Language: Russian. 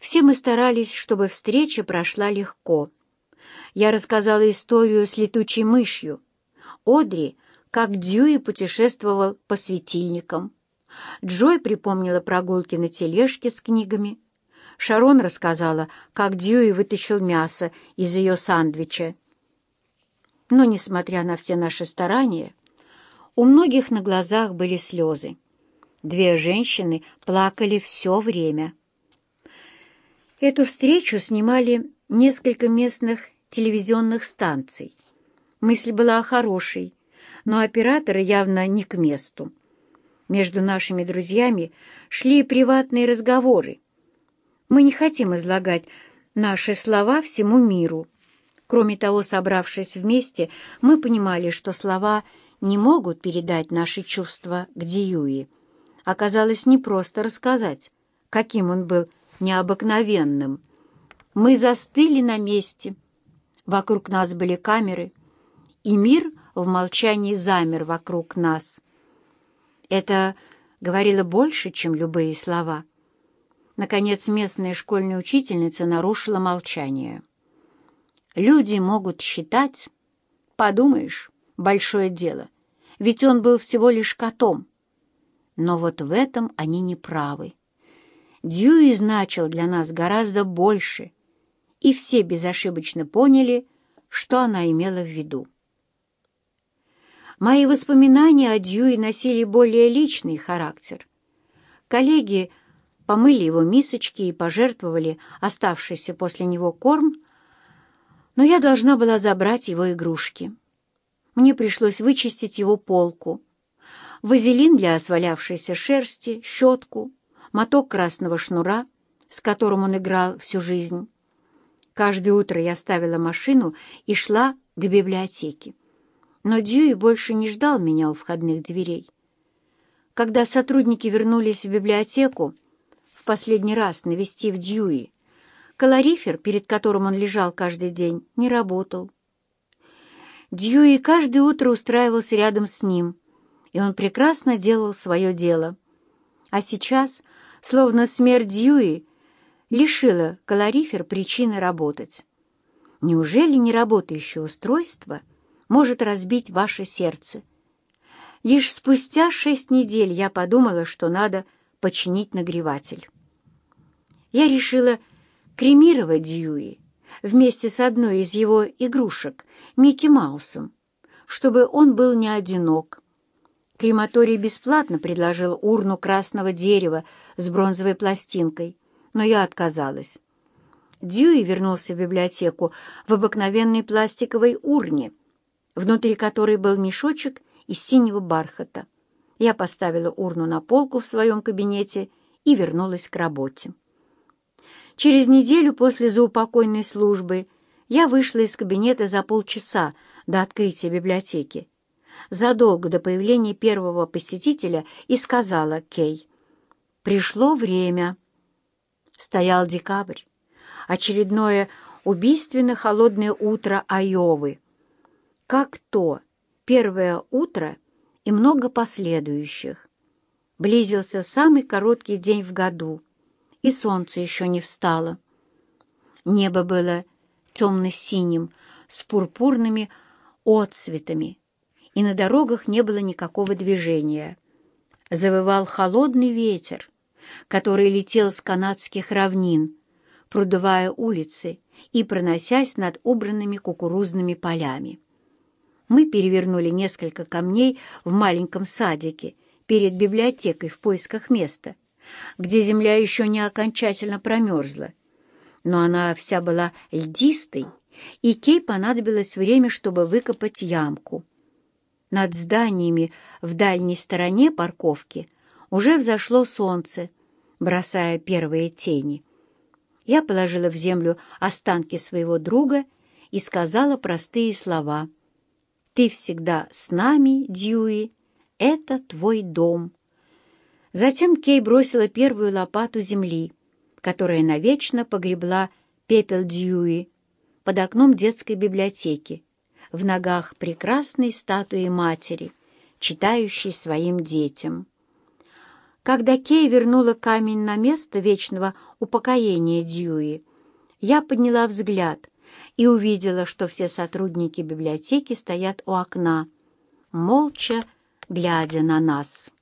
Все мы старались, чтобы встреча прошла легко. Я рассказала историю с летучей мышью. Одри, как Дьюи путешествовал по светильникам. Джой припомнила прогулки на тележке с книгами. Шарон рассказала, как Дьюи вытащил мясо из ее сандвича. Но, несмотря на все наши старания, у многих на глазах были слезы. Две женщины плакали все время. Эту встречу снимали несколько местных телевизионных станций. Мысль была хорошей, но операторы явно не к месту. Между нашими друзьями шли приватные разговоры. Мы не хотим излагать наши слова всему миру. Кроме того, собравшись вместе, мы понимали, что слова не могут передать наши чувства к Диюи. Оказалось непросто рассказать, каким он был необыкновенным. Мы застыли на месте. Вокруг нас были камеры, и мир в молчании замер вокруг нас. Это говорило больше, чем любые слова. Наконец, местная школьная учительница нарушила молчание. Люди могут считать... Подумаешь, большое дело, ведь он был всего лишь котом. Но вот в этом они не правы. Дьюи значил для нас гораздо больше, и все безошибочно поняли, что она имела в виду. Мои воспоминания о Дьюи носили более личный характер. Коллеги помыли его мисочки и пожертвовали оставшийся после него корм, но я должна была забрать его игрушки. Мне пришлось вычистить его полку, вазелин для свалявшейся шерсти, щетку, моток красного шнура, с которым он играл всю жизнь. Каждое утро я ставила машину и шла к библиотеке. Но Дьюи больше не ждал меня у входных дверей. Когда сотрудники вернулись в библиотеку, в последний раз навестив Дьюи, калорифер, перед которым он лежал каждый день, не работал. Дьюи каждое утро устраивался рядом с ним, и он прекрасно делал свое дело. А сейчас, словно смерть Дьюи, лишила калорифер причины работать. Неужели неработающее устройство может разбить ваше сердце? Лишь спустя шесть недель я подумала, что надо починить нагреватель. Я решила кремировать Дьюи вместе с одной из его игрушек, Микки Маусом, чтобы он был не одинок. Крематорий бесплатно предложил урну красного дерева с бронзовой пластинкой, но я отказалась. Дьюи вернулся в библиотеку в обыкновенной пластиковой урне, внутри которой был мешочек из синего бархата. Я поставила урну на полку в своем кабинете и вернулась к работе. Через неделю после заупокойной службы я вышла из кабинета за полчаса до открытия библиотеки, задолго до появления первого посетителя, и сказала Кей, «Пришло время». Стоял декабрь, очередное убийственно холодное утро Айовы. Как то первое утро и много последующих. Близился самый короткий день в году, и солнце еще не встало. Небо было темно-синим, с пурпурными отцветами, и на дорогах не было никакого движения. Завывал холодный ветер, который летел с канадских равнин, продувая улицы и проносясь над убранными кукурузными полями. Мы перевернули несколько камней в маленьком садике перед библиотекой в поисках места, где земля еще не окончательно промерзла. Но она вся была льдистой, и Кей понадобилось время, чтобы выкопать ямку. Над зданиями в дальней стороне парковки уже взошло солнце, бросая первые тени. Я положила в землю останки своего друга и сказала простые слова. «Ты всегда с нами, Дьюи, это твой дом». Затем Кей бросила первую лопату земли, которая навечно погребла пепел Дьюи под окном детской библиотеки, в ногах прекрасной статуи матери, читающей своим детям. Когда Кей вернула камень на место вечного упокоения Дьюи, я подняла взгляд и увидела, что все сотрудники библиотеки стоят у окна, молча глядя на нас.